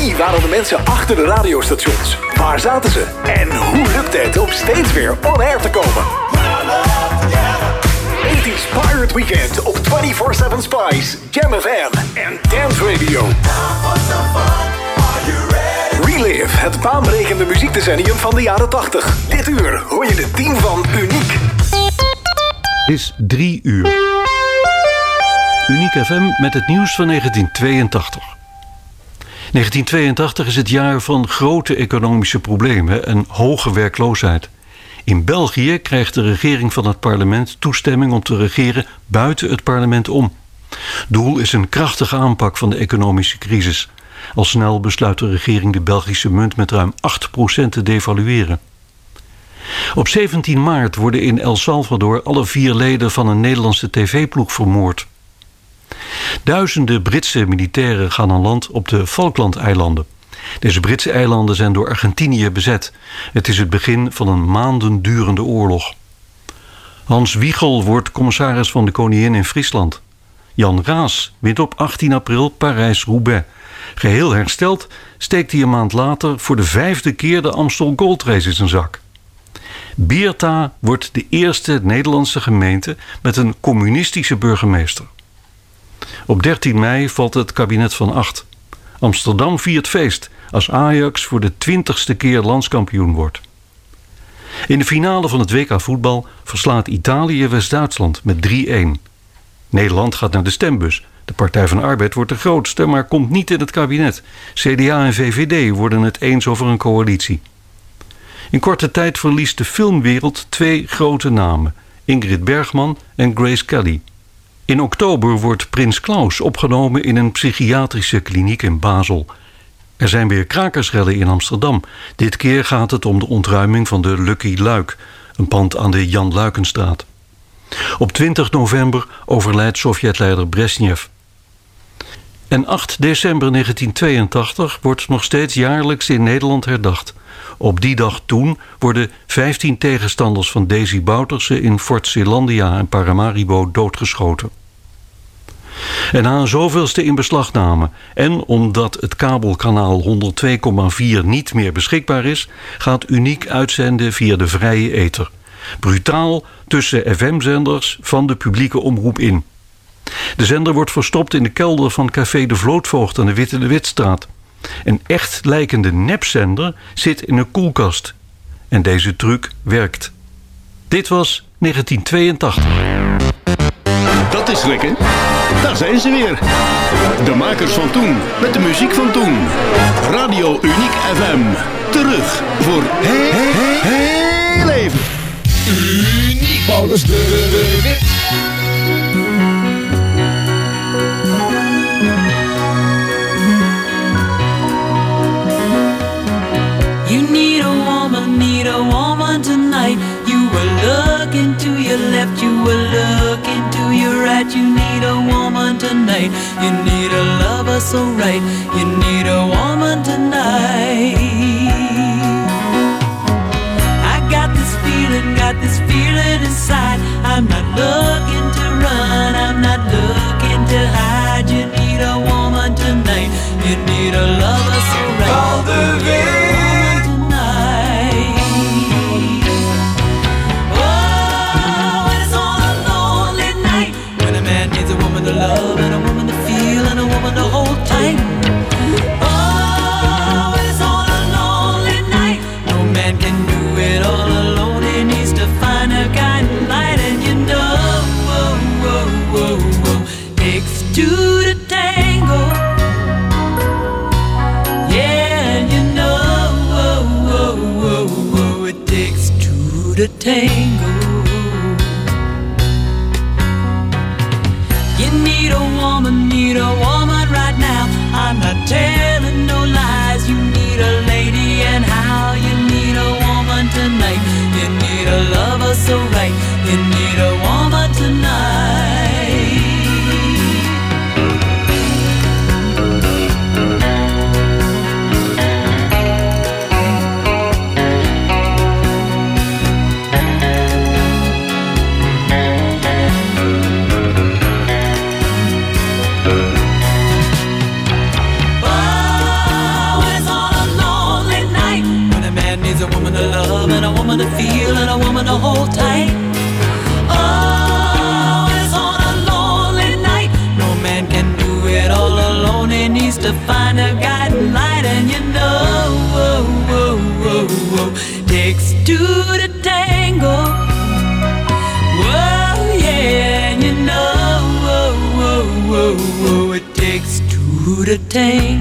Wie waren de mensen achter de radiostations? Waar zaten ze? En hoe lukte het om steeds weer on air te komen? 80s Pirate Weekend op 24-7 Spice, Jam FM en Dance Radio. Relive, het baanbrekende muziekdecennium van de jaren 80. Dit uur hoor je de team van Uniek. is 3 uur. Uniek FM met het nieuws van 1982. 1982 is het jaar van grote economische problemen en hoge werkloosheid. In België krijgt de regering van het parlement toestemming om te regeren buiten het parlement om. Doel is een krachtige aanpak van de economische crisis. Al snel besluit de regering de Belgische munt met ruim 8% te devalueren. Op 17 maart worden in El Salvador alle vier leden van een Nederlandse tv-ploeg vermoord. Duizenden Britse militairen gaan aan land op de Falklandeilanden. Deze Britse eilanden zijn door Argentinië bezet. Het is het begin van een maanden durende oorlog. Hans Wiegel wordt commissaris van de Koningin in Friesland. Jan Raas wint op 18 april Parijs-Roubaix. Geheel hersteld steekt hij een maand later voor de vijfde keer de Amstel Gold Race in zijn zak. Beerta wordt de eerste Nederlandse gemeente met een communistische burgemeester. Op 13 mei valt het kabinet van acht. Amsterdam viert feest als Ajax voor de twintigste keer landskampioen wordt. In de finale van het WK voetbal verslaat Italië West-Duitsland met 3-1. Nederland gaat naar de stembus. De Partij van Arbeid wordt de grootste, maar komt niet in het kabinet. CDA en VVD worden het eens over een coalitie. In korte tijd verliest de filmwereld twee grote namen: Ingrid Bergman en Grace Kelly. In oktober wordt Prins Klaus opgenomen in een psychiatrische kliniek in Basel. Er zijn weer krakersrellen in Amsterdam. Dit keer gaat het om de ontruiming van de Lucky Luik, een pand aan de Jan Luikenstraat. Op 20 november overlijdt Sovjetleider Brezhnev. En 8 december 1982 wordt nog steeds jaarlijks in Nederland herdacht. Op die dag toen worden 15 tegenstanders van Daisy Bouterse in Fort Zeelandia en Paramaribo doodgeschoten. En na een zoveelste inbeslagname en omdat het kabelkanaal 102,4 niet meer beschikbaar is, gaat Uniek uitzenden via de vrije ether. Brutaal tussen FM-zenders van de publieke omroep in. De zender wordt verstopt in de kelder van Café de Vlootvoogd aan de Witte de Witstraat. Een echt lijkende nepzender zit in een koelkast. En deze truc werkt. Dit was 1982. Dat is lekker. Daar zijn ze weer. De makers van toen, met de muziek van toen. Radio Uniek FM. Terug voor heel, heel even. Uniek. Paulus de Wit. Left, you will look into your right. You need a woman tonight. You need a lover so right. You need a woman tonight. I got this feeling, got this feeling inside. I'm not looking to run, I'm not looking to hide. You need a woman tonight. You need a lover so right. thing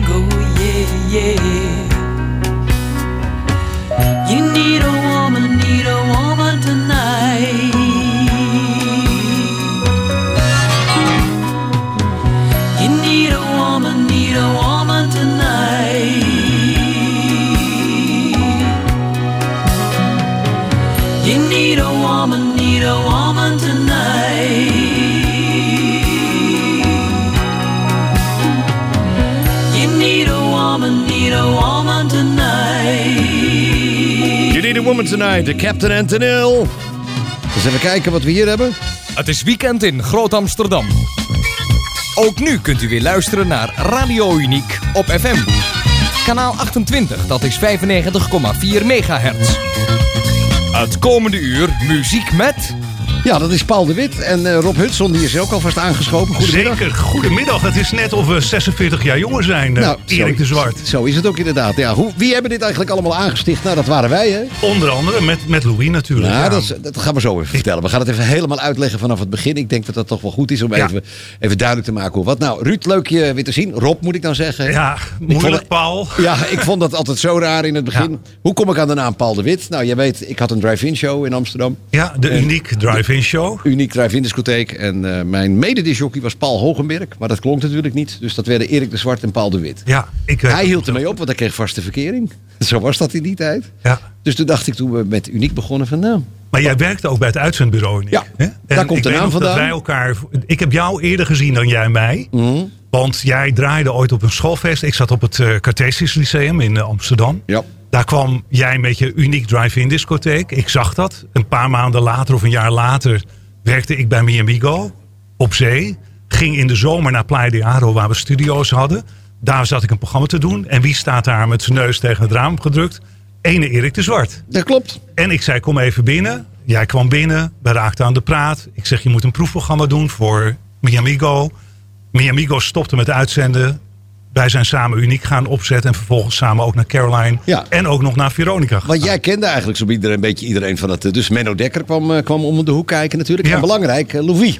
De Captain Antonil. Dus even kijken wat we hier hebben. Het is weekend in Groot Amsterdam. Ook nu kunt u weer luisteren naar Radio Uniek op FM. Kanaal 28, dat is 95,4 megahertz. Het komende uur muziek met... Ja, dat is Paul de Wit. En eh, Rob Hudson die is ook alvast aangeschoven. Goedemiddag. Zeker, goedemiddag. Het is net of we 46 jaar jonger zijn, eh, Erik zo- de Zwart. Zo is het ook inderdaad. Ja, hoe, wie hebben dit eigenlijk allemaal aangesticht? Nou, dat waren wij, hè? Onder andere met, met Louis natuurlijk. Nou, ja. dat, dat gaan we zo even vertellen. We gaan het even helemaal uitleggen vanaf het begin. Ik denk dat dat toch wel goed is om Ja. even, even duidelijk te maken hoe wat. Nou, Ruud, leuk je weer te zien. Rob, moet ik dan zeggen. Ja, moeilijk, Paul. Ja, ik vond dat altijd zo raar in het begin. Ja. Hoe kom ik aan de naam Paul de Wit? Nou, je weet, ik had een drive-in show in Amsterdam. Ja, de uniek drive-in show. Uniek drive-in discotheek. En eh, mijn mededisjockey was Paul Hogenberg. Maar dat klonk natuurlijk niet. Dus dat werden Erik de Zwart en Paul de Wit. Ja, ik weet Hij hield ermee op, want hij kreeg vaste verkering. Zo was dat in die tijd. Ja. Dus toen dacht ik, toen we met Uniek begonnen, van nou... Maar jij werkte ook bij het uitzendbureau, Nick, Ja, hè? daar En komt de naam vandaan. wij elkaar... Ik heb jou eerder gezien dan jij mij. Mhm. Want jij draaide ooit op een schoolfeest. Ik zat op het uh, Cartesius Lyceum in eh, Amsterdam. Ja. Daar kwam jij met je uniek drive-in discotheek. Ik zag dat. Een paar maanden later of een jaar later werkte ik bij Mi Amigo op zee. Ging in de zomer naar Playa de Aro waar we studio's hadden. Daar zat ik een programma te doen. En wie staat daar met zijn neus tegen het raam gedrukt? Ene Erik de Zwart. Dat klopt. En ik zei, kom even binnen. Jij kwam binnen, we raakten aan de praat. Ik zeg, je moet een proefprogramma doen voor Mi Amigo. Mi Amigo stopte met uitzenden. Wij zijn samen uniek gaan opzetten. En vervolgens samen ook naar Caroline. Ja. En ook nog naar Veronica. Want jij kende eigenlijk zo iedereen, een beetje iedereen van het... eh, Dus Menno Dekker kwam, eh, kwam om de hoek kijken natuurlijk. Ja. En belangrijk, eh, Louis.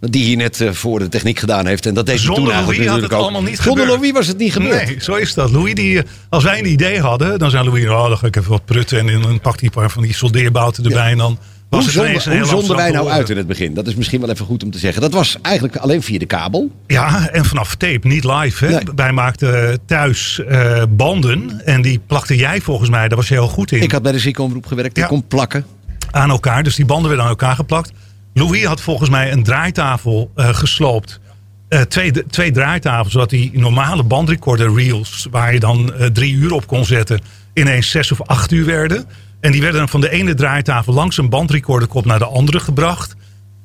Die hier net voor de techniek gedaan heeft. En dat deed Zonder toen Louis had het ook. allemaal niet Zonder gebeurd. Louis was het niet gebeurd. Nee, zo is dat. Louis, die, als wij een idee hadden, dan zei Louis, oh, dan ga ik even wat prutten. En dan pakt hij een paar van die soldeerbouten erbij. En dan was Hoe, het zonden, hoe wij nou uit in het begin? Dat is misschien wel even goed om te zeggen. Dat was eigenlijk alleen via de kabel. Ja, en vanaf tape, niet live. Hè? Nee. Wij maakten thuis eh, banden. En die plakte jij volgens mij, daar was je heel goed in. Ik had bij de ziekenomroep gewerkt. Ik Ja. kon plakken. aan elkaar. Dus die banden werden aan elkaar geplakt. Louis had volgens mij een draaitafel eh, gesloopt. Eh, twee, twee draaitafels, zodat die normale bandrecorder reels, waar je dan drie uur op kon zetten, ineens zes of acht uur werden. En die werden dan van de ene draaitafel langs een bandrecorderkop naar de andere gebracht.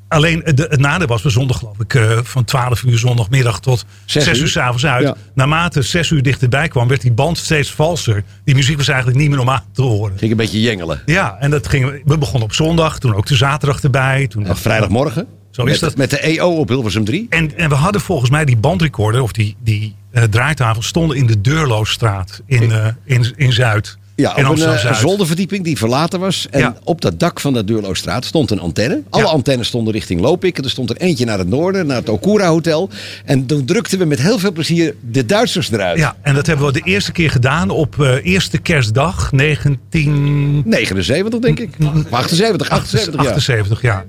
Alleen eh, de, het nadeel was, we zonden geloof ik eh, van 12 uur zondagmiddag tot Zes 6 uur, uur. s'avonds uit. Ja. Naarmate 6 uur dichterbij kwam, werd die band steeds valser. Die muziek was eigenlijk niet meer om aan te horen. Ging een beetje jengelen. Ja, en dat ging, we begonnen op zondag, toen ook de zaterdag erbij. Toen En vrijdagmorgen. Zo is met, dat. Met de EO op Hilversum 3. En, en we hadden volgens mij die bandrecorder, of die, die eh, draaitafel, stonden in de Deurloosstraat in, in, in Zuid. Ja, op een, eh, zolderverdieping die verlaten was. En Ja. op dat dak van de Deurloosstraat stond een antenne. Alle Ja. antennes stonden richting Lopik. Er stond er eentje naar het noorden, naar het Okura Hotel. En toen drukten we met heel veel plezier de Duitsers eruit. Ja, en dat hebben we de eerste keer gedaan op eh, eerste kerstdag 19... 79 denk ik. 78, 78 ja. 78, ja.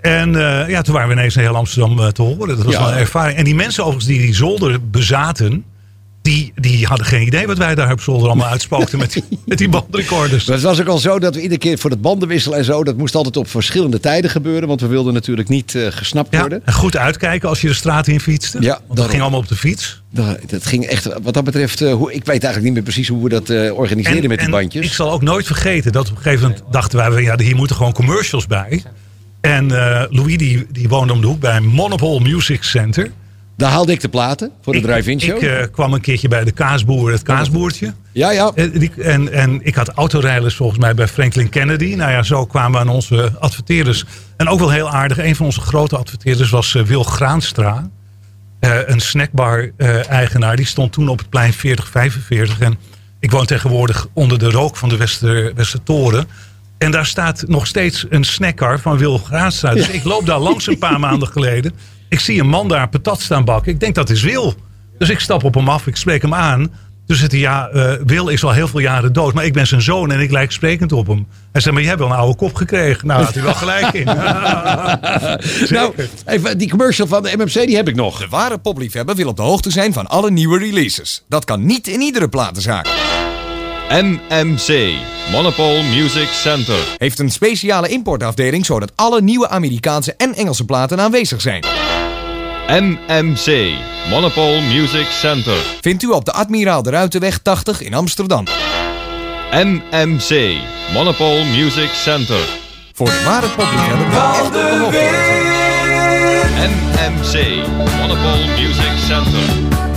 En eh, ja, toen waren we ineens in heel Amsterdam te horen. Dat was wel een ervaring. En die mensen overigens die die zolder bezaten... Die, die hadden geen idee wat wij daar op zolder allemaal uitspookten met, die- met die bandrecorders. Maar het was ook al zo dat we iedere keer voor het bandenwissel en zo... dat moest altijd op verschillende tijden gebeuren. Want we wilden natuurlijk niet eh, gesnapt Ja, worden. en goed uitkijken als je de straat in fietste. Ja, want dat ging allemaal op de fiets. Dat, ging echt, wat dat betreft... eh, hoe, ik weet eigenlijk niet meer precies hoe we dat eh organiseerden met die en bandjes. ik zal ook nooit vergeten dat op een gegeven moment dachten wij... ja, hier moeten gewoon commercials bij. En Louis die, die woonde om de hoek bij Monopole Music Center. Daar haalde ik de platen voor de drive-in show. Ik eh, kwam een keertje bij de kaasboer, het kaasboertje. ja, ja. En, die- en, en ik had autorijders volgens mij bij Franklin Kennedy. Nou ja, zo kwamen we aan onze adverteerders. En ook wel heel aardig, een van onze grote adverteerders was eh, Wil Graanstra. eh, een snackbar-eigenaar. die stond toen op het plein 4045. En ik woon tegenwoordig onder de rook van de Wester, Westertoren. En daar staat nog steeds een snackcar van Wil Graanstra. Dus ik loop daar langs een paar maanden geleden. Ik zie een man daar patat staan bakken. Ik denk dat is Wil. Dus ik stap op hem af, ik spreek hem aan. Dus het, ja, eh, Wil is al heel veel jaren dood, maar ik ben zijn zoon en ik lijk sprekend op hem. Hij zei, maar jij hebt wel een oude kop gekregen. Nou, had hij wel gelijk in. Nou, even die commercial van de MMC, die heb ik nog. De ware popliefhebber wil op de hoogte zijn van alle nieuwe releases. Dat kan niet in iedere platenzaak. MMC, Monopole Music Center. Heeft een speciale importafdeling zodat alle nieuwe Amerikaanse en Engelse platen aanwezig zijn. MMC, Monopole Music Center. Vindt u op de Admiraal de Ruitenweg 80 in Amsterdam. MMC, Monopole Music Center. Voor de ware popliefhebber op de. MMC, Monopole Music Center.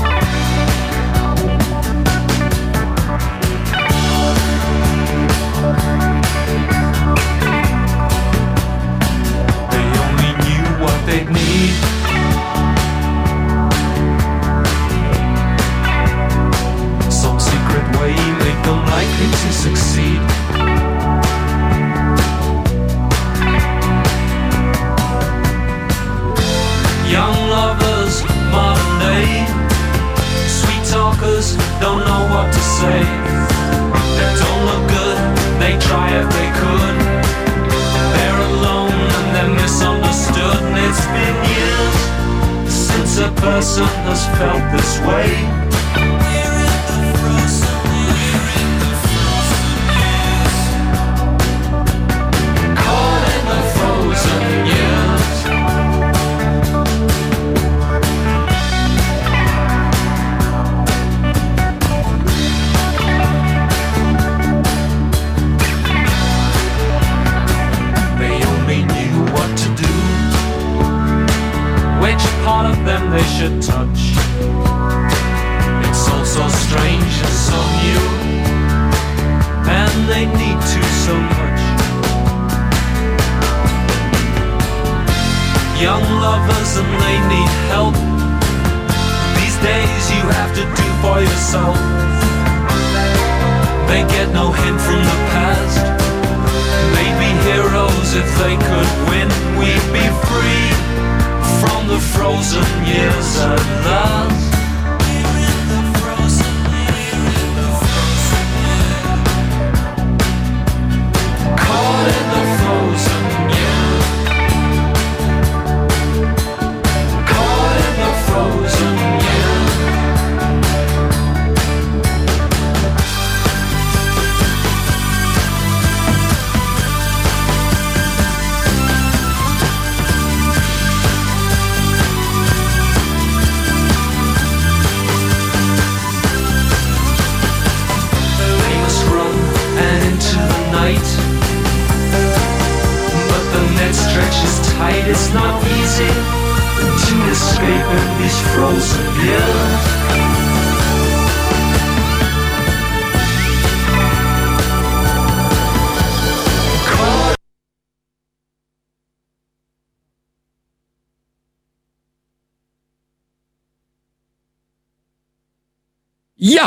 Ja!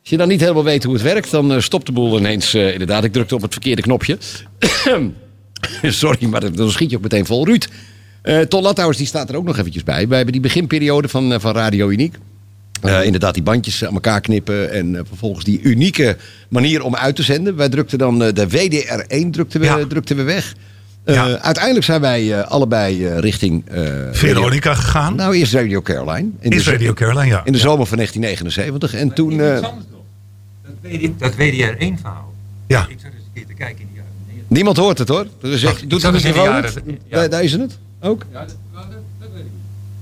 Als je dan niet helemaal weet hoe het werkt, dan eh, stopt de boel ineens. eh, inderdaad, ik drukte op het verkeerde knopje. Sorry, maar dan- schiet je ook meteen vol. Ruud, eh Ton Lathouwers die staat er ook nog eventjes bij. Wij hebben die beginperiode van, van Radio Uniek. Inderdaad, die bandjes aan elkaar knippen en vervolgens die unieke manier om uit te zenden. Wij drukten dan de WDR1 drukten we, Ja. drukten we weg. Eh, Ja. Uiteindelijk zijn wij eh, allebei eh, richting... eh, Veronica gegaan. Nou, eerst Radio Caroline. In is de- Radio Caroline, ja. In de zomer van 1979. En toen... eh, Dat, WD dat WDR1-verhaal. Ja. Ik zat eens een keer te kijken in die jaren 90. Niemand hoort het hoor. Dus echt, doet de microfoon ja. Bij Deze het? Ook? Ja, dat, nou, dat, dat weet ik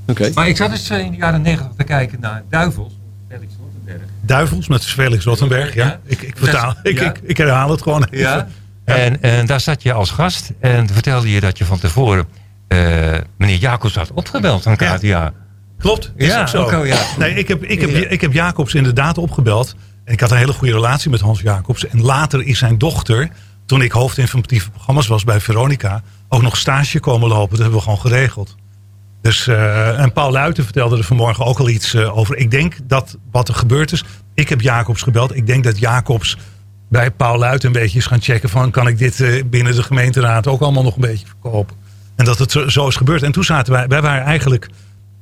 niet. Oké. Maar ik zat eens eh, in de jaren 90 te kijken naar Duivels. Felix Rottenberg. Duivels met Felix Rottenberg. Ja. Ja. Ik, ik, vertaal, ik, ik, ik herhaal het gewoon even. Ja. En, en daar zat je als gast en vertelde je dat je van tevoren eh, meneer Jacobs had opgebeld Ja. KTA. Klopt, is Ja, ook zo. ook al, ja. Nee, ik heb, ik, heb, Ja. ik heb Jacobs inderdaad opgebeld. En ik had een hele goede relatie met Hans Jacobs. En later is zijn dochter, toen ik hoofd informatieve programma's was bij Veronica, ook nog stage komen lopen. Dat hebben we gewoon geregeld. Dus, eh, en Paul Luiten vertelde er vanmorgen ook al iets eh, over. Ik denk dat wat er gebeurd is. Ik heb Jacobs gebeld. Ik denk dat Jacobs bij Paul Luiten een beetje gaan checken van kan ik dit eh, binnen de gemeenteraad ook allemaal nog een beetje verkopen. En dat het zo is gebeurd. En toen zaten wij, wij waren eigenlijk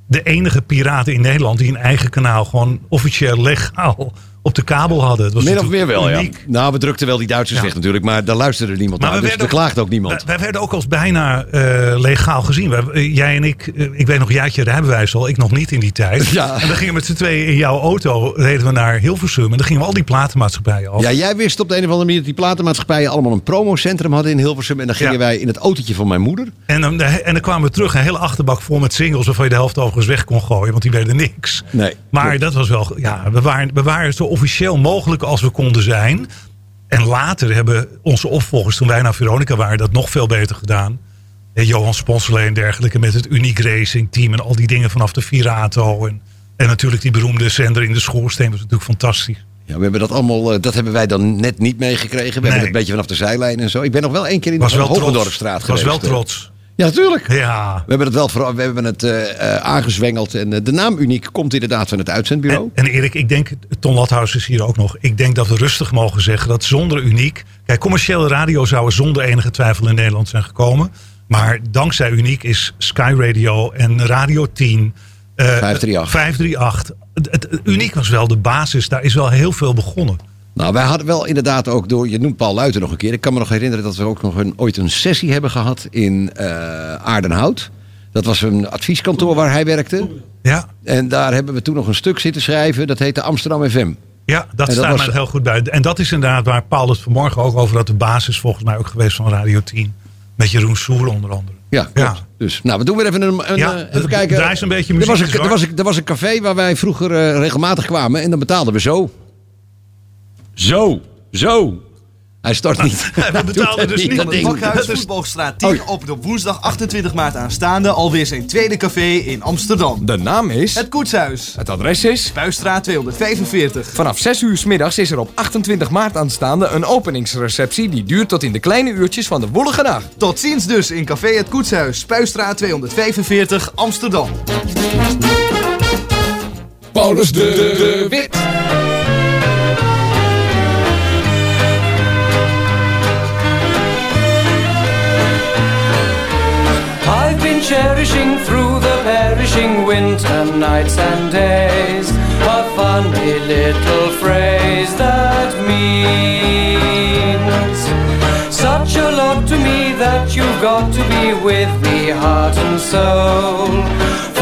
de enige piraten in Nederland die een eigen kanaal gewoon officieel legaal op de kabel hadden. Het was Min of meer wel, ja. Nou, we drukten wel die Duitsers Ja. weg natuurlijk, maar daar luisterde niemand Maar naar. we Dus er klaagde ook niemand. Wij, wij werden ook als bijna eh, legaal gezien. Wij- eh, jij en ik, eh, ik weet nog, jij had je rijbewijs al, ik nog niet in die tijd. Ja. En dan gingen we met z'n tweeën in jouw auto, reden we naar Hilversum. En dan gingen we al die platenmaatschappijen af. Ja, jij wist op de een of andere manier dat die platenmaatschappijen allemaal een promocentrum hadden in Hilversum. En dan gingen Ja. wij in het autootje van mijn moeder. En, dan, en dan kwamen we terug, een hele achterbak vol met singles... waarvan je de helft overigens weg kon gooien, want die werden niks. Nee, Maar klopt. dat was wel, ja, we waren, we waren zo officieel mogelijk als we konden zijn. En later hebben onze opvolgers, toen wij naar Veronica waren, dat nog veel beter gedaan. En Johan Sponsorlee en dergelijke met het Unique Racing Team en al die dingen vanaf de Virato. En, en natuurlijk die beroemde zender in de schoorsteen was natuurlijk fantastisch. Ja, we hebben dat allemaal, eh, dat hebben wij dan net niet meegekregen. We hebben het een beetje vanaf de zijlijn en zo. Ik ben nog wel één keer in Was de. Hogendorpstraat Was geweest. wel eh. trots. Ja, natuurlijk. Ja. We hebben het wel vooral, we hebben het eh, eh, aangezwengeld. En eh, de naam Uniek komt inderdaad van het uitzendbureau. En, en Erik, ik denk, Ton Lathuis is hier ook nog. Ik denk dat we rustig mogen zeggen dat zonder Uniek. Kijk, commerciële radio zou er zonder enige twijfel in Nederland zijn gekomen. Maar dankzij Uniek is Sky Radio en Radio 10. eh, 538. 538. Het, het- het Uniek was wel de basis. Daar is wel heel veel begonnen. Nou, wij hadden wel inderdaad ook door, je noemt Paul Luiten nog een keer. Ik kan me nog herinneren dat we ook nog een, ooit een sessie hebben gehad in eh, Aardenhout. Dat was een advieskantoor waar hij werkte. Ja, En daar hebben we toen nog een stuk zitten schrijven. Dat heette Amsterdam FM. ja dat staat was- mij heel goed bij. En dat is inderdaad waar Paul het vanmorgen ook over had. De basis volgens mij ook geweest van Radio 10. Met Jeroen Soer onder andere. Ja. Ja. Dus, nou, we doen weer even een, een Ja, eh, even kijken. draai eens een beetje er was muziek, een, er, was een, er was een café waar wij vroeger eh, regelmatig kwamen. En dan betaalden we zo. Zo. Zo. Hij start niet. we betaalden dus niet. dat Dat ding. Bakhuis Dat is- Voetbalstraat 10 Oh. op de woensdag 28 maart aanstaande alweer zijn tweede café in Amsterdam. De naam is... Het Koetshuis. Het adres is... Spuistraat 245. Vanaf 6 uur 's middags is er op 28 maart aanstaande een openingsreceptie die duurt tot in de kleine uurtjes van de woelige nacht. Tot ziens dus in café Het Koetshuis, Spuistraat 245 Amsterdam. Paulus de, de Wit. Cherishing through the perishing winter nights and days a funny little phrase that means such a lot to me that you've got to be with me heart and soul.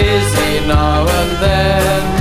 Dizzy now and then.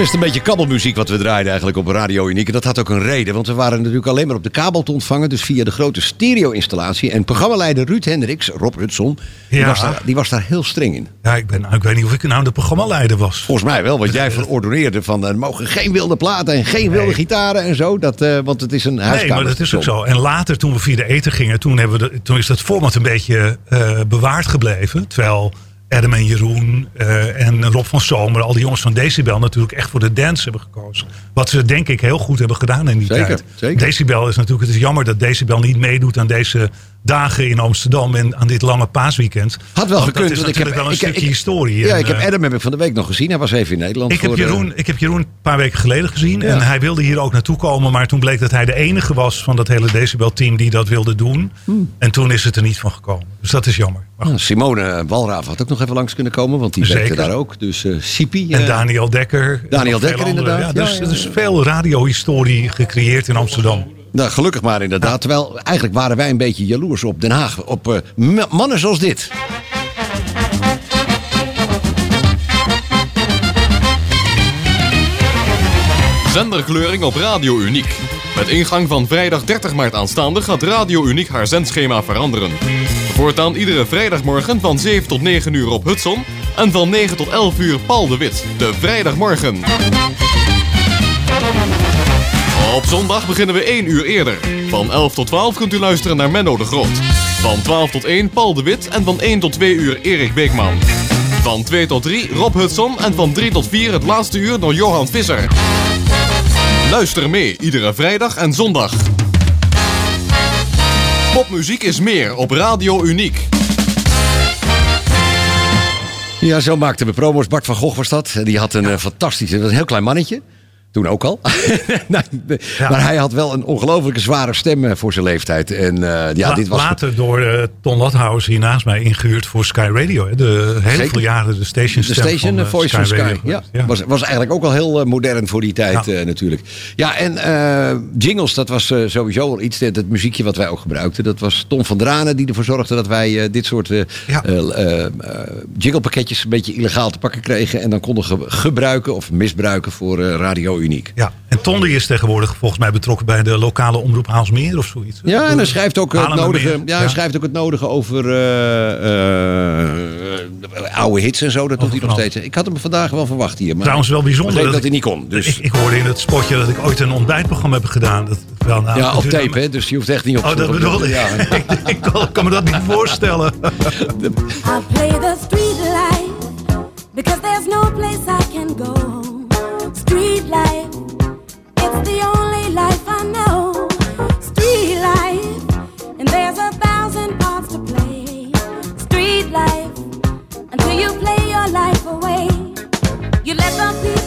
Het is een beetje kabbelmuziek wat we draaiden eigenlijk op Radio Uniek. En dat had ook een reden, want we waren natuurlijk alleen maar op de kabel te ontvangen. Dus via de grote stereo-installatie. En programmaleider Ruud Hendricks, Rob Hudson, die, was daar, die was daar heel streng in. Ja, ik, ben, ik weet niet of ik nou de programmaleider was. Volgens mij wel, want jij verordoneerde van er mogen geen wilde platen en geen wilde gitaren en zo. Dat, eh, want het is een huiskamer. Nee, maar dat is ook zo. En later, toen we via de eten gingen, toen, hebben we de- toen is dat format een beetje eh, bewaard gebleven. Terwijl Adam en Jeroen eh, en Rob van Zomer, al die jongens van Decibel, natuurlijk echt voor de dance hebben gekozen. Wat ze denk ik heel goed hebben gedaan in die Zeker, tijd. zeker. Decibel is natuurlijk, het is jammer dat Decibel niet meedoet aan deze dagen in Amsterdam en aan dit lange paasweekend. Had wel Want gekund. Dat is want ik heb, natuurlijk wel een ik, stukje ik- historie. Ja, En, ik heb eh, Adam heb ik van de week nog gezien. Hij was even in Nederland. ik heb, voor, eh, Jeroen, ik heb Jeroen een paar weken geleden gezien. Ja. En hij wilde hier ook naartoe komen. Maar toen bleek dat hij de enige was van dat hele Decibel-team die dat wilde doen. Hmm. En toen is het er niet van gekomen. Dus dat is jammer. Ah, Simone Walraaf had ook nog even langs kunnen komen, want die Zeker. werkte daar ook. Dus eh Sipi. En eh, Daniel Dekker. Daniel Dekker, inderdaad. Ja, dus ja, er is veel radiohistorie gecreëerd in Amsterdam. Nou, gelukkig maar inderdaad. Terwijl eigenlijk waren wij een beetje jaloers op Den Haag. Op eh, mannen zoals dit. Zenderkleuring op Radio Uniek. Met ingang van vrijdag 30 maart aanstaande gaat Radio Uniek haar zendschema veranderen. Voortaan iedere vrijdagmorgen van 7 tot 9 uur op Hudson en van 9 tot 11 uur Paul de Wit, de vrijdagmorgen. Op zondag beginnen we 1 uur eerder. Van 11 tot 12 kunt u luisteren naar Menno de Groot. Van 12 tot 1 Paul de Wit en van 1 tot 2 uur Erik Beekman. Van 2 tot 3 Rob Hudson en van 3 tot 4 het laatste uur door Johan Visser. Luister mee iedere vrijdag en zondag. Popmuziek is meer op Radio Uniek. Ja, zo maakten we promos. Bart van Gogh was dat. Die had een eh, fantastische, dat een heel klein mannetje. Toen ook al. Maar hij had wel een ongelooflijke zware stem eh, voor zijn leeftijd. En eh, ja, La- dit was... Later door eh, Ton Lathaus hier naast mij ingehuurd voor Sky Radio. hè. De heel Zeker. veel jaren de station De station, van, Voice Sky. Radio Ja. Was, was eigenlijk ook al heel modern voor die tijd Ja. natuurlijk. Ja, en jingles, dat was sowieso al iets. Het, het muziekje wat wij ook gebruikten. Dat was Tom van Dranen die ervoor zorgde dat wij dit soort jinglepakketjes een beetje illegaal te pakken kregen. En dan konden ge- gebruiken of misbruiken voor Radio Uniek. Ja, en Ton die is tegenwoordig volgens mij betrokken bij de lokale omroep Haalsmeer of zoiets. Ja, en hij schrijft ook het nodige, ja, hij schrijft ook het nodige over eh, eh, oude hits en zo. Dat doet hij nog steeds. Ik had hem vandaag wel verwacht hier. Maar Trouwens wel bijzonder ik dat dat hij niet kon. Dus. Ik, ik hoorde in het spotje dat ik ooit een ontbijtprogramma heb gedaan. Dat, wel, nou, Ja, op dat- tape, hè? Dus je hoeft echt niet op Oh, dat op- bedoelde ik. Ja. ik, ik kan, kan me dat niet voorstellen. I play the street life because there's no place I you play your life away. You let the people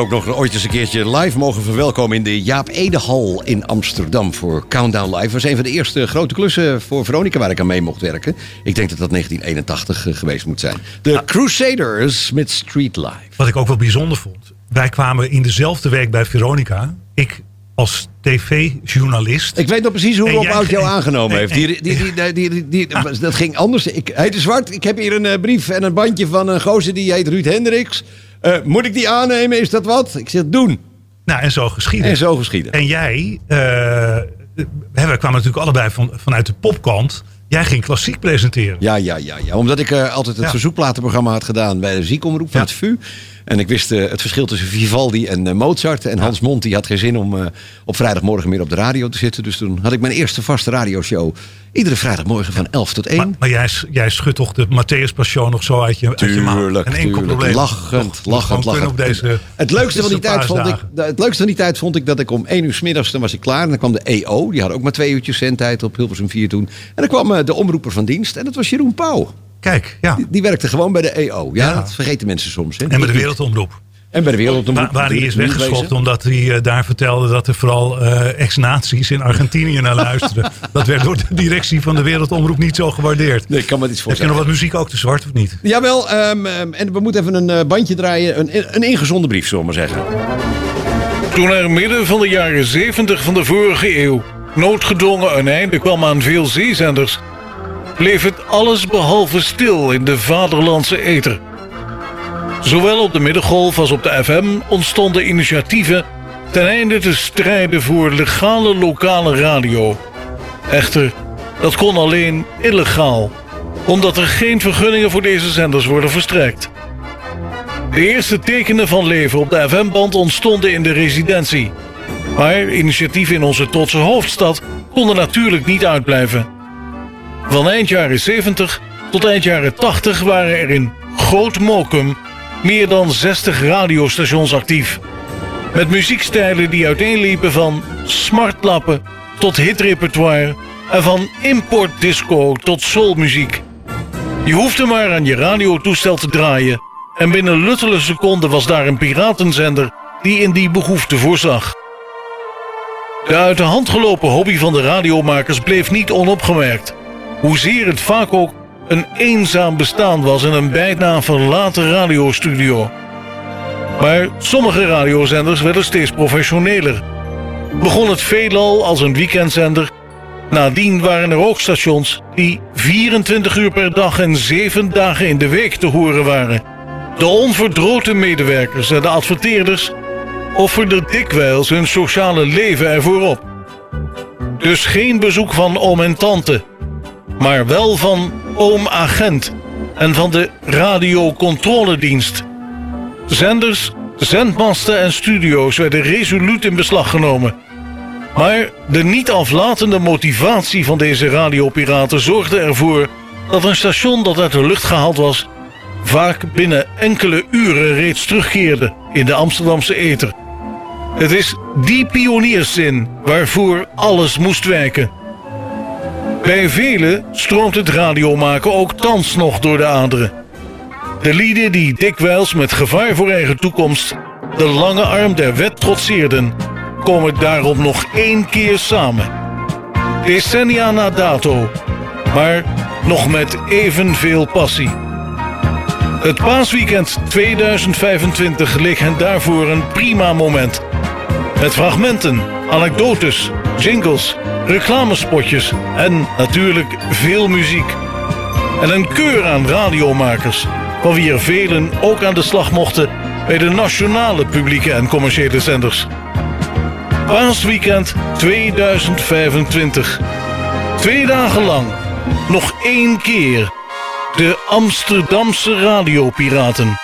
ook nog ooit eens een keertje live mogen verwelkomen in de Jaap Edehal in Amsterdam voor Countdown Live. Was een van de eerste grote klussen voor Veronica waar ik aan mee mocht werken. Ik denk dat dat 1981 eh, geweest moet zijn. De Crusaders met Street Life. Wat ik ook wel bijzonder vond. Wij kwamen in dezelfde week bij Veronica. Ik als tv-journalist. Ik weet nog precies hoe Rob Oud jou aangenomen en- heeft. Die, die, die, die- dat ging anders. Ik heet Zwart. Ik heb hier een eh, brief en een bandje van een gozer die heet Ruud Hendricks. Eh, moet ik die aannemen? Is dat wat? Ik zeg doen. Nou, en zo geschieden. En zo geschieden. En jij, eh, wij kwamen natuurlijk allebei van, vanuit de popkant. Jij ging klassiek presenteren. Ja, ja, ja, ja. Omdat ik eh, altijd het Ja. verzoekplatenprogramma had gedaan bij de ziekomroep van het VU. En ik wist eh, het verschil tussen Vivaldi en eh, Mozart. En Hans Mont die had geen zin om eh, op vrijdagmorgen meer op de radio te zitten. Dus toen had ik mijn eerste vaste radioshow. Iedere vrijdagmorgen van 11 tot 1. Maar, maar jij, jij schudt toch de Matthäus Passion nog zo uit je, uit je? Tuurlijk, Een enkel tuurlijk. probleem. Lachend, Toch- lachend, lachend. Op deze, Het leukste, van die tijd vond ik, het leukste van die tijd vond ik dat ik om 1 uur 's middags, dan was ik klaar. En dan kwam de EO, die had ook maar twee uurtjes zendtijd op Hilversum 4 toen. En dan kwam de omroeper van dienst en dat was Jeroen Pauw. Kijk, ja. Die, die werkte gewoon bij de EO. Ja, dat vergeten mensen soms. Hè. En bij de. Wereldomroep. En bij de Wereldomroep. Waar, waar hij is weggeschopt omdat hij eh, daar vertelde dat er vooral eh, ex-nazi's in Argentinië naar luisteren. dat werd door de directie van de Wereldomroep niet zo gewaardeerd. Nee, ik kan me iets Heb je voorstellen. nog wat muziek ook te zwart of niet? Jawel, ehm, ehm, en we moeten even een eh, bandje draaien. Een, een ingezonden brief, zullen we maar zeggen. Toen er midden van de jaren 70 van de vorige eeuw noodgedwongen een einde kwam aan veel zeezenders, bleef het alles behalve stil in de vaderlandse ether. Zowel op de middengolf als op de FM ontstonden initiatieven ten einde te strijden voor legale lokale radio. Echter, dat kon alleen illegaal, omdat er geen vergunningen voor deze zenders worden verstrekt. De eerste tekenen van leven op de FM-band ontstonden in de residentie. Maar initiatieven in onze trotse hoofdstad konden natuurlijk niet uitblijven. Van eind jaren 70 tot eind jaren 80 waren er in Groot Mokum meer dan 60 radiostations actief. Met muziekstijlen die uiteenliepen van smartlappen tot hitrepertoire en van importdisco tot soulmuziek. Je hoefde maar aan je radiotoestel te draaien en binnen luttele seconden was daar een piratenzender die in die behoefte voorzag. De uit de hand gelopen hobby van de radiomakers bleef niet onopgemerkt. Hoezeer het vaak ook een eenzaam bestaan was in een bijna verlaten radiostudio. Maar sommige radiozenders werden steeds professioneler. Begon het veelal als een weekendzender. Nadien waren er ook stations die 24 uur per dag en 7 dagen in de week te horen waren. De onverdroten medewerkers en de adverteerders offerden dikwijls hun sociale leven ervoor op. Dus geen bezoek van oom en tante, maar wel van oom agent en van de radiocontroledienst. Zenders, zendmasten en studio's werden resoluut in beslag genomen. Maar de niet aflatende motivatie van deze radiopiraten zorgde ervoor dat een station dat uit de lucht gehaald was, vaak binnen enkele uren reeds terugkeerde in de Amsterdamse ether. Het is die pionierszin waarvoor alles moest wijken. Bij velen stroomt het radiomaken ook thans nog door de aderen. De lieden die dikwijls met gevaar voor eigen toekomst de lange arm der wet trotseerden, komen daarom nog één keer samen. Decennia na dato, maar nog met evenveel passie. Het paasweekend 2025 leek hen daarvoor een prima moment. Met fragmenten, anekdotes, jingles, reclamespotjes en natuurlijk veel muziek. En een keur aan radiomakers, van wie er velen ook aan de slag mochten bij de nationale publieke en commerciële zenders. Paasweekend 2025. Twee dagen lang, nog één keer, de Amsterdamse radiopiraten.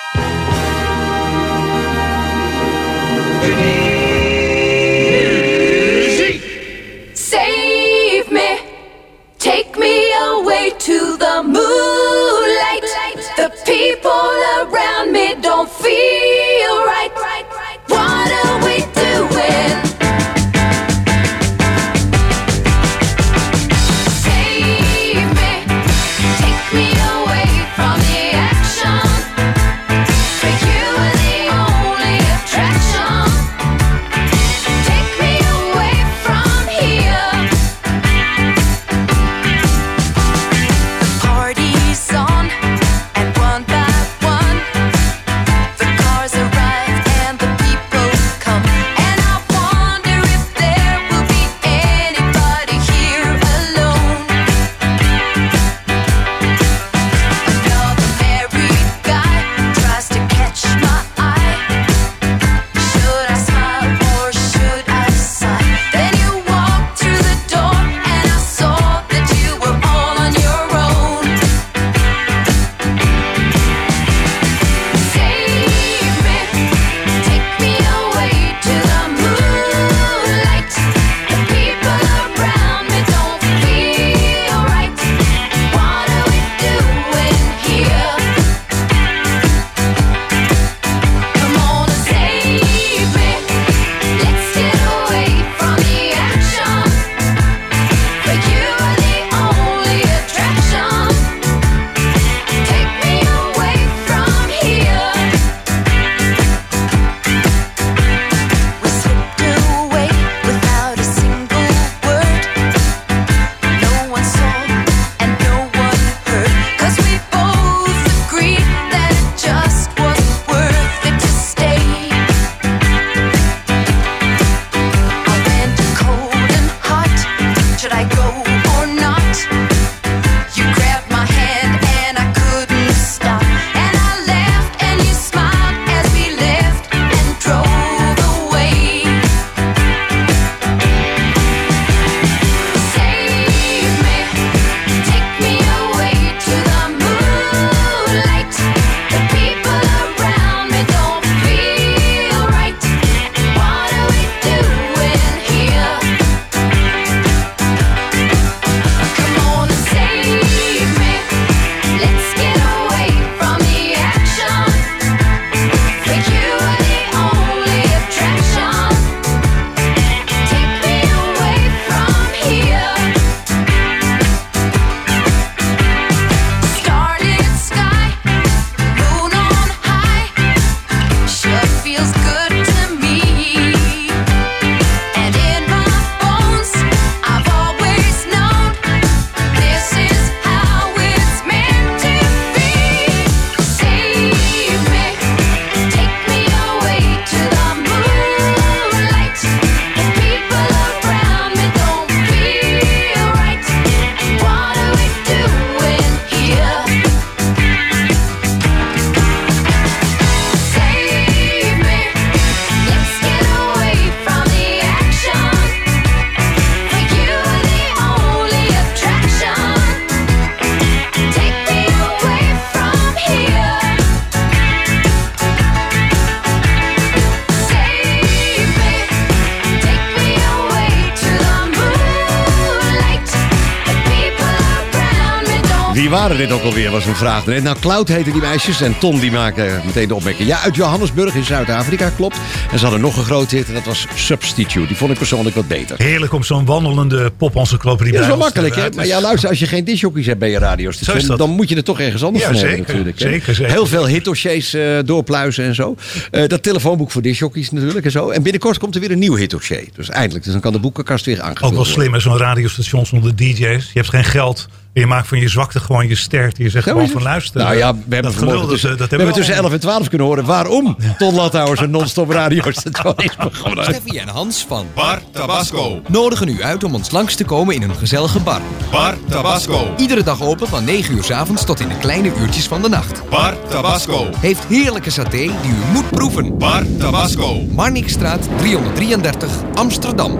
Wie waren dit ook alweer, was een vraag. net. Nou, Cloud heten die meisjes en Ton die maakte meteen de opmerking. Ja, uit Johannesburg in Zuid-Afrika, klopt. En ze hadden nog een grote hit en dat was Substitute. Die vond ik persoonlijk wat beter. Heerlijk om zo'n wandelende pop-encyclopedie Ja, dat is bij wel makkelijk, hè? Maar ja, luister, als je geen discjockeys hebt bij je radiostation... dan moet je er toch ergens anders Ja, van hebben zeker, natuurlijk. hè? zeker, zeker. Heel veel hitdossiers eh, doorpluizen en zo. Eh, dat telefoonboek voor discjockeys natuurlijk en zo. En binnenkort komt er weer een nieuw hitdossier. Dus eindelijk, dus dan kan de boekenkast weer aangevuld Ook wel slim, zo'n radiostation zonder DJ's. Je hebt geen geld. En Je maakt van je zwakte gewoon je sterkte. Je zegt gewoon van het. luister. Nou ja, we hebben dat vanmorgen gelul, tussen, dat, we hebben hebben tussen 11 en 12 kunnen horen waarom Ton Lathouwers een non-stop radiostation is begonnen. Steffi en Hans van Bar Tabasco. nodigen u uit om ons langs te komen in een gezellige bar. Bar Tabasco. Iedere dag open van 9 uur 's avonds tot in de kleine uurtjes van de nacht. Bar Tabasco. Heeft heerlijke saté die u moet proeven. Bar Tabasco. Marnixstraat 333 Amsterdam.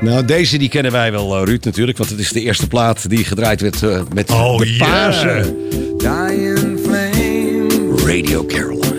Nou, deze die kennen wij wel, eh, Ruud, natuurlijk. Want het is de eerste plaat die gedraaid werd eh, met Oh, de ja. paarse Dying flame. Radio Caroline.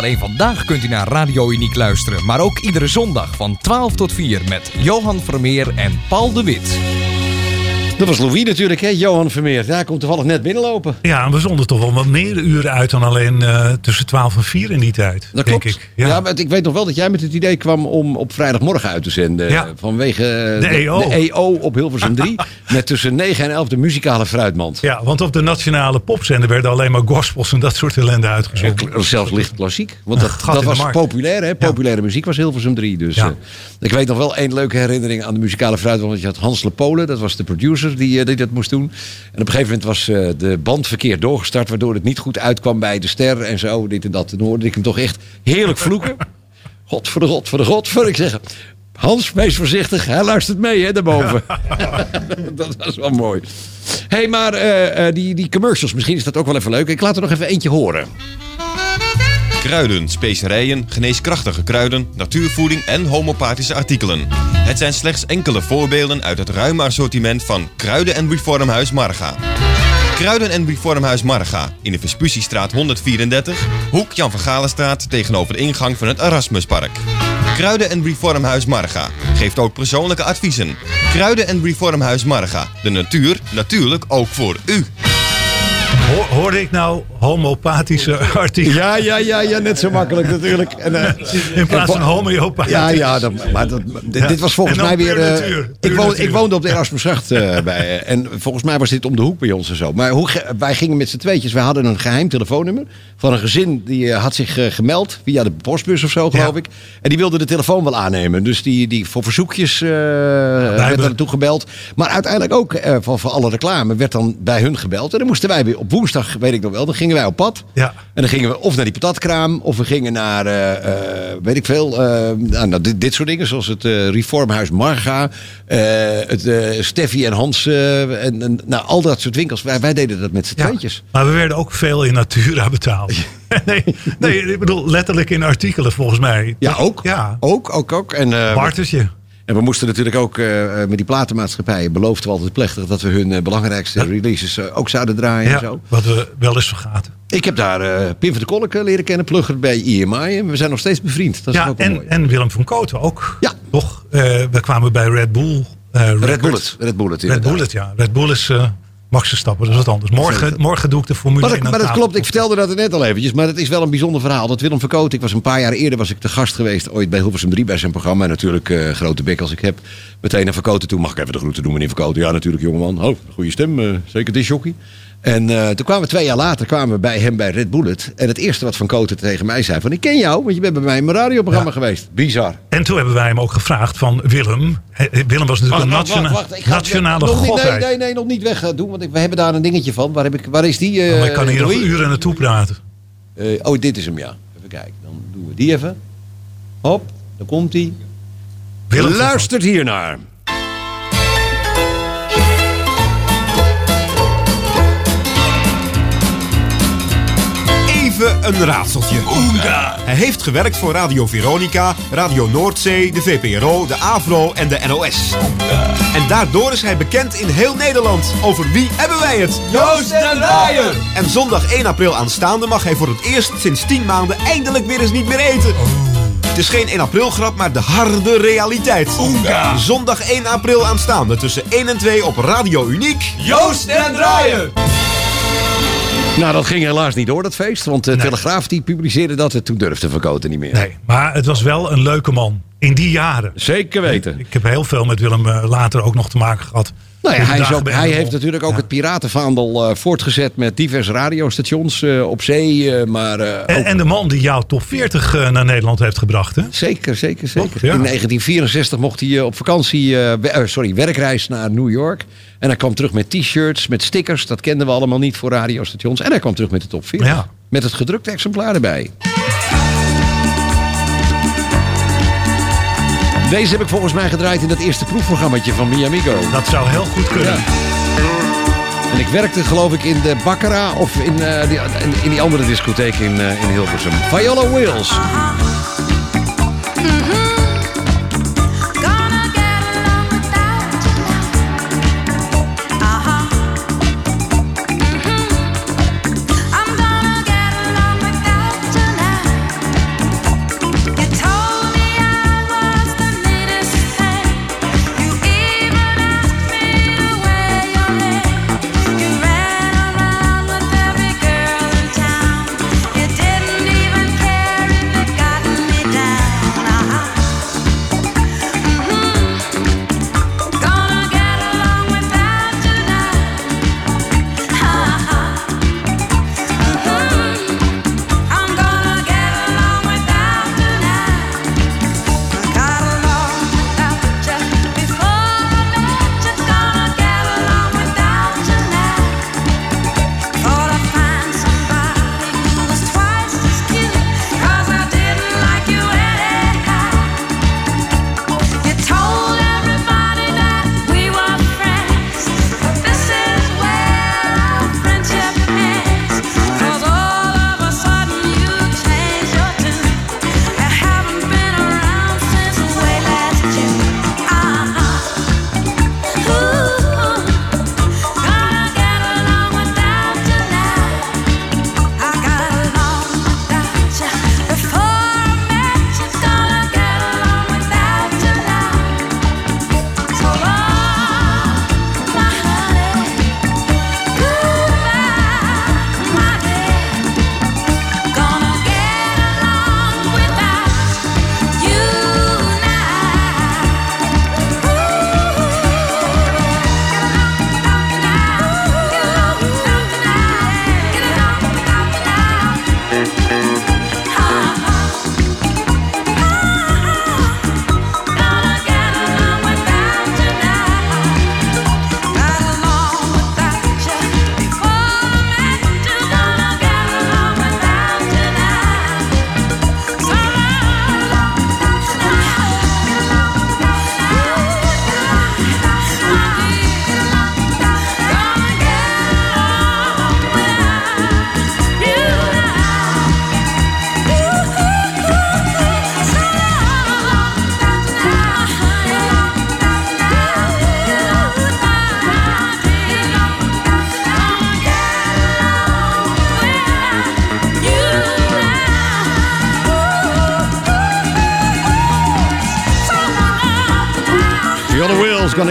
Alleen vandaag kunt u naar Radio Uniek luisteren, maar ook iedere zondag van 12 tot 4 met Johan Vermeer en Paul de Wit. Dat was Louis natuurlijk, hè? Johan Vermeer. Ja, hij komt toevallig net binnenlopen. Ja, en we zonden toch wel wat meer uren uit dan alleen eh, tussen 12 en 4 in die tijd. Dat denk klopt. ik. Ja. maar ik weet nog wel dat jij met het idee kwam om op vrijdagmorgen uit te zenden. Ja. Vanwege De EO. de EO op Hilversum 3. met tussen 9 en 11 de muzikale fruitmand. Ja, want op de nationale popzender werden alleen maar gospels en dat soort ellende uitgezonden. Ja, zelfs licht klassiek. Want dat, was populair, hè? Populaire muziek was Hilversum 3. Dus eh, ik weet nog wel één leuke herinnering aan de muzikale fruitmand. Want je had Hans Le Polen, dat was de producer. Die, eh, die dat moest doen. En op een gegeven moment was eh, de band verkeerd doorgestart... waardoor het niet goed uitkwam bij de ster en zo, dit en dat. En dan hoorde ik hem toch echt heerlijk vloeken. God voor de god voor de god voor. Ik zeg, Hans, wees voorzichtig. Hij luistert mee, hè, daarboven. dat was wel mooi. Hey, maar eh, die, die commercials, misschien is dat ook wel even leuk. Ik laat er nog even eentje horen. Kruiden, specerijen, geneeskrachtige kruiden, natuurvoeding en homopathische artikelen. Het zijn slechts enkele voorbeelden uit het ruime assortiment van Kruiden en Reformhuis Marga. Kruiden en Reformhuis Marga in de Vespuciestraat 134, hoek Jan van Galenstraat tegenover de ingang van het Erasmuspark. Kruiden en Reformhuis Marga geeft ook persoonlijke adviezen. Kruiden en Reformhuis Marga, de natuur natuurlijk ook voor u. Hoor, hoorde ik nou homopathische artikelen? Ja, ja, ja, ja, net zo makkelijk natuurlijk. En, eh, In plaats van homeopathisch. Ja, ja, dat, maar dat, dit, dit was volgens mij weer... eh, natuur, ik, woon, ik woonde op de Erasmusgracht eh bij. en volgens mij was dit om de hoek bij ons en zo. Maar hoe, wij gingen met z'n tweetjes. Wij hadden een geheim telefoonnummer van een gezin. Die had zich gemeld via de postbus of zo, geloof ik. En die wilde de telefoon wel aannemen. Dus die, die voor verzoekjes werd hebben- naartoe gebeld. Maar uiteindelijk ook voor, voor alle reclame werd dan bij hun gebeld. En dan moesten wij weer op woensdag, weet ik nog wel, dan gingen wij op pad. Ja. En dan gingen we of naar die patatkraam, of we gingen naar, eh, eh, weet ik veel, eh, nou, dit, dit soort dingen, zoals het Reformhuis Marga, het Steffi en Hans, en, en nou, al dat soort winkels. Wij, wij deden dat met z'n Ja, tweetjes. Maar we werden ook veel in Natura betaald. nee, nee, ik bedoel letterlijk in artikelen volgens mij. Ja, ook. Ja. Ook, ook, ook. En, Bartertje. En we moesten natuurlijk ook eh, eh, met die platenmaatschappijen beloofden we altijd plechtig dat we hun eh, belangrijkste releases ook zouden draaien en Ja, zo. wat we wel eens vergaten. Ik heb daar Pim van de Kolk leren kennen, plugger bij IMI. En we zijn nog steeds bevriend. Dat is Ja, ook mooi. en, en Willem van Kooten ook. Ja. Toch? We kwamen bij Red Bull. Red. Bullet. Red Bullet, Red. Bullet, ja. Red Bull is Max Verstappen, dat is wat anders. Morgen, morgen doe ik de Formule Maar 1 dat, maar dat klopt, ik vertelde dat net al eventjes. Maar het is wel een bijzonder verhaal. Dat Willem Verkoot, ik was een paar jaar eerder was ik te gast geweest. Ooit bij Hilversum 3 bij zijn programma. En natuurlijk eh, grote bek als ik heb. Meteen naar Verkoten toe. Mag ik even de groeten doen, meneer Verkoten? Ja, natuurlijk, jongeman. Oh, goede stem. eh, zeker disjockey. En eh, toen kwamen we twee jaar later kwamen we bij hem bij Red Bullet. En het eerste wat Van Koten tegen mij zei: van ik ken jou, want je bent bij mij in mijn radioprogramma geweest. Bizar. En toen hebben wij hem ook gevraagd van Willem. Eh, Willem was natuurlijk een nationa- Ik ga- nationale nog niet, nee, godheid. nee, nee, nog niet weg gaan doen. Want ik, we hebben daar een dingetje van. Waar, heb ik, waar is die? eh, maar ik kan hier nog uren naartoe praten. Eh, oh, dit is hem, ja. Even kijken. Dan doen we die even. Hop, dan komt hij. Luistert hier Even een raadseltje. Hij heeft gewerkt voor Radio Veronica, Radio Noordzee, de VPRO, de AVRO en de NOS. En daardoor is hij bekend in heel Nederland. Over wie hebben wij het? Joost den Draaier! En zondag 1 april aanstaande mag hij voor het eerst sinds 10 maanden eindelijk weer eens niet meer eten. Het is geen 1 april grap, maar de harde realiteit. Zondag 1 april aanstaande tussen 1 en 2 op Radio Uniek. Joost den Draaier! Nou, dat ging helaas niet door, dat feest. Want de Telegraaf die publiceerde dat en toen durfde Verkoten niet meer. Nee, maar het was wel een leuke man. In die jaren. Zeker weten. Ik heb heel veel met Willem eh, later ook nog te maken gehad. Nou ja, hij, ook, hij heeft natuurlijk ook het piratenvaandel eh, voortgezet met diverse radiostations eh, op zee. eh, maar, eh, En, en de man die jouw top 40 eh, naar Nederland heeft gebracht, hè? Zeker, zeker, zeker. ja. In 1964 mocht hij op vakantie, sorry, werkreis naar New York. En hij kwam terug met t-shirts, met stickers. Dat kenden we allemaal niet voor radiostations. En hij kwam terug met de top 40. Ja. Met het gedrukte exemplaar erbij. Deze heb ik volgens mij gedraaid in dat eerste proefprogrammaatje van Miamigo. Dat zou heel goed kunnen. En ik werkte geloof ik in de Baccara of in, eh, die, in, in die andere discotheek in, eh, in Hilversum. Viola Wills.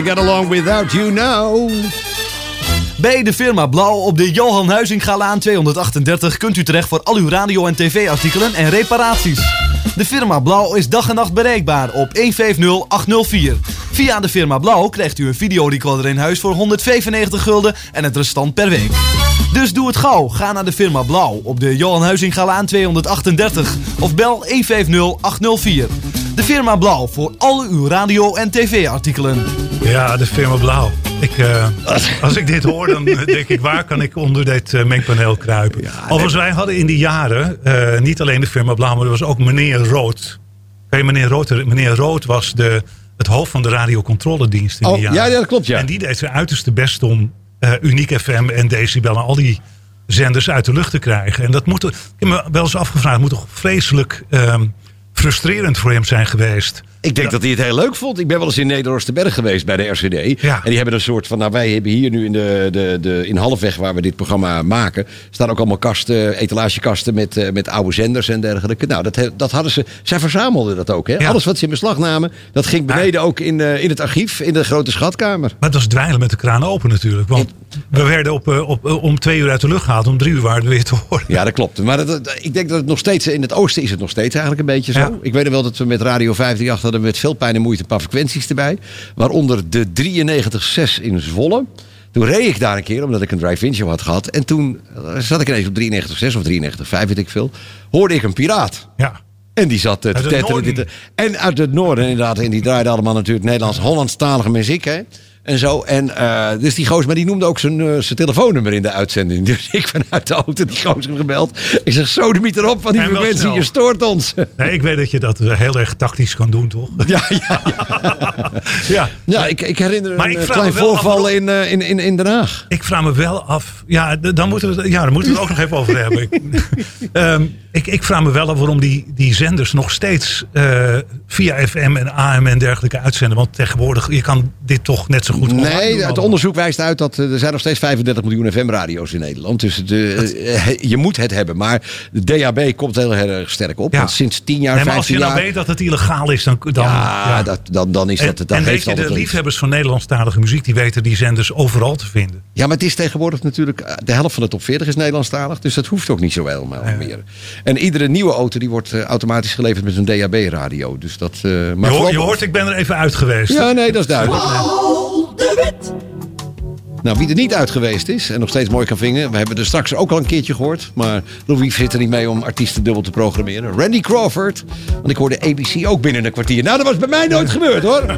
Get along without you now. Bij de firma Blauw op de Johan Huizingalaan 238 kunt u terecht voor al uw radio- en tv-artikelen en reparaties. De firma Blauw is dag en nacht bereikbaar op 150804. Via de firma Blauw krijgt u een videorecorder in huis voor 195 gulden en het restant per week. Dus doe het gauw. Ga naar de firma Blauw op de Johan Huizingalaan 238 of bel 150804. De firma Blauw voor al uw radio- en tv-artikelen. Ja, de firma Blauw. Ik, eh, als ik dit hoor, dan eh, denk ik, waar kan ik onder dit eh, mengpaneel kruipen? Overigens, wij hadden in die jaren niet alleen de firma Blauw, maar er was ook meneer Rood. Je meneer Rood? Meneer Rood was de, het hoofd van de radiocontroledienst in Oh, die jaren. ja, ja, dat klopt, ja. En die deed zijn uiterste best om Uniek FM en Decibel en al die zenders uit de lucht te krijgen. En dat moet, ik heb me wel eens afgevraagd, moet toch vreselijk ehm, frustrerend voor hem zijn geweest. Ik denk dat hij het heel leuk vond. Ik ben wel eens in Nederhorstenberg geweest bij de RCD. Ja. En die hebben een soort van. Nou, wij hebben hier nu in, de, de, de, in Halfweg, waar we dit programma maken. staan ook allemaal kasten, etalagekasten met, eh, met oude zenders en dergelijke. Nou, dat, dat hadden ze. Zij verzamelden dat ook. Hè? Alles wat ze in beslag namen, dat ging beneden ook in, eh, in het archief, in de grote schatkamer. Maar dat is dweilen met de kraan open natuurlijk. Want we werden op, eh, op, om twee uur uit de lucht gehaald. Om drie uur waren we weer te horen. Ja, dat klopt. Maar dat, ik denk dat het nog steeds. In het oosten is het nog steeds eigenlijk een beetje zo. Ik weet wel dat we met Radio 538 hadden met veel pijn en moeite een paar frequenties erbij. Waaronder de 93.6 in Zwolle. Toen reed ik daar een keer, omdat ik een drive-in show had gehad. En toen eh, zat ik ineens op 93.6 of 93.5, weet ik veel. Hoorde ik een piraat. Ja. En die zat eh, te tetteren. En uit het noorden inderdaad. En die draaide allemaal natuurlijk Nederlands-Hollandstalige muziek. Hè? En zo. En eh, dus die gozer, maar die noemde ook zijn, eh, zijn telefoonnummer in de uitzending. Dus ik vanuit de auto die gozer gebeld. Ik zeg, zo de mieter op van die En wel frequentie, snel. je stoort ons. Nee, ik weet dat je dat eh, heel erg tactisch kan doen, toch? Ja, ja, ja. Ja, ik, ik herinner Maar een ik vraag klein af voorval in, in, in, in Den Haag. Ik vraag me wel af. Ja, dan moeten we, ja, daar moeten we het ook nog even over hebben. Ik, Ehm, ik, ik vraag me wel af waarom die, die zenders nog steeds via FM en AM en dergelijke uitzenden. Want tegenwoordig, je kan dit toch net zo goed Nee, het onderzoek wijst uit dat eh, er zijn nog steeds 35 miljoen FM-radio's in Nederland. Dus de, eh, je moet het hebben. Maar de DAB komt heel erg sterk op. Ja. Want sinds 10 jaar, Nee, maar als 15 je nou jaar... weet dat het illegaal is, dan... dan ja, Dat, dan, dan is en, dat... Dat en heeft weet je, de liefhebbers van Nederlandstalige muziek, die weten die zenders overal te vinden. Ja, maar het is tegenwoordig natuurlijk... eh, De helft van de top 40 is Nederlandstalig. Dus dat hoeft ook niet zo helemaal meer. En iedere nieuwe auto die wordt eh, automatisch geleverd met een DAB-radio. Dus dat... eh, maar je, hoort, je hoort, ik ben er even uit geweest. Ja, nee, dat is duidelijk. Nou, wie er niet uit geweest is en nog steeds mooi kan vingen. We hebben er straks ook al een keertje gehoord. Maar Louis zit er niet mee om artiesten dubbel te programmeren. Randy Crawford. Want ik hoorde ABC ook binnen een kwartier. Nou, dat was bij mij nooit gebeurd hoor.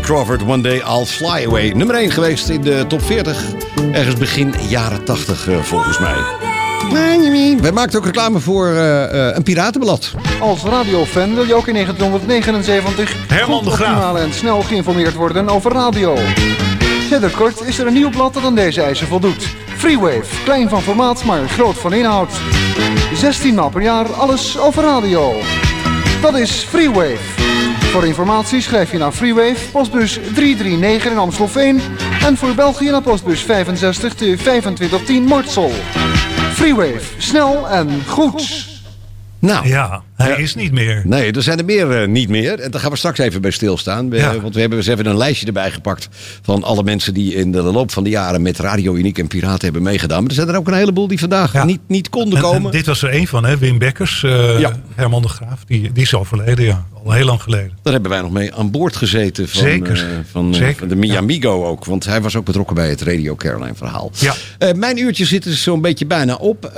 Crawford, One Day I'll Fly Away. Nummer 1 geweest in de top 40. Ergens begin jaren 80 eh, volgens mij. Wij maakten ook reclame voor eh, eh, een piratenblad. Als radiofan wil je ook in 1979 Herman de goed, Graaf. optimaal en snel geïnformeerd worden over radio. Sinds is er een nieuw blad dat aan deze eisen voldoet. Freewave, klein van formaat, maar groot van inhoud. 16 maal per jaar alles over radio. Dat is Freewave. Voor informatie schrijf je naar Freewave, postbus 339 in Amstelveen. En voor België naar postbus 65 te 2510 Mortsel. Freewave, snel en goed. Nou, ja, hij is niet meer. Nee, er zijn er meer eh, niet meer. En daar gaan we straks even bij stilstaan. We- Ja. Want we hebben eens even een lijstje erbij gepakt... van alle mensen die in de loop van de jaren... met Radio Uniek en Piraten hebben meegedaan. Maar er zijn er ook een heleboel die vandaag niet, niet konden En- en komen. dit was er een van, hè? Wim Bekkers, eh. Herman de Graaf. Die, die is overleden, ja. Al heel lang geleden. Daar hebben wij nog mee aan boord gezeten van, Zeker. eh, van, Zeker, van de Miamigo ook. Want hij was ook betrokken bij het Radio Caroline verhaal. Ja. Mijn uurtje zit er zo'n beetje bijna op.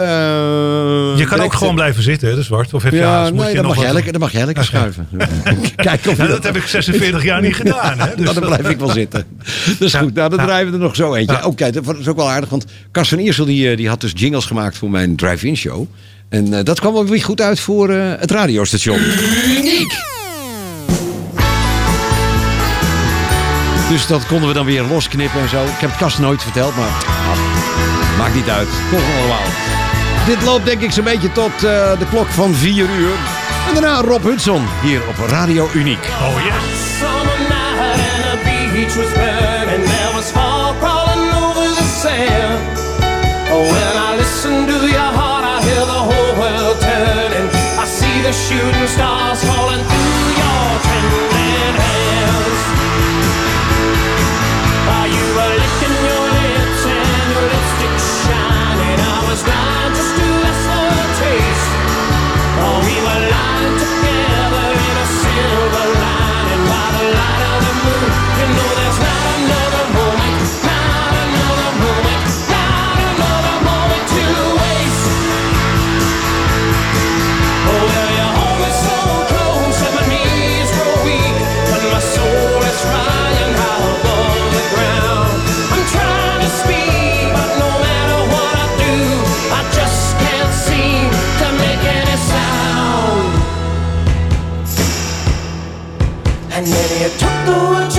Je kan ook gewoon blijven zitten, hè, de zwart. Of heb je Moet nee, je dan mag, jij wat- lekker, dan mag jij lekker Oké. schuiven. Kijk of Nou, dat heb ik 46 jaar niet gedaan. Hè? Dus Nou, dan blijf ik wel zitten. Dus goed, nou, dan draaien we er nog zo eentje. Oh, kijk, dat is ook wel aardig. Want Cas van Iersel die, eh, die had dus jingles gemaakt voor mijn drive-in show. En eh, dat kwam wel weer goed uit voor eh, het radiostation. Uniek! Dus dat konden we dan weer losknippen en zo. Ik heb het Cas nooit verteld, maar ah, maakt niet uit. Toch allemaal. Dit loopt denk ik zo'n beetje tot eh, de klok van 4 uur. En daarna Rob Hudson hier op Radio Uniek. Oh ja. And the beach was burning. Was dying just the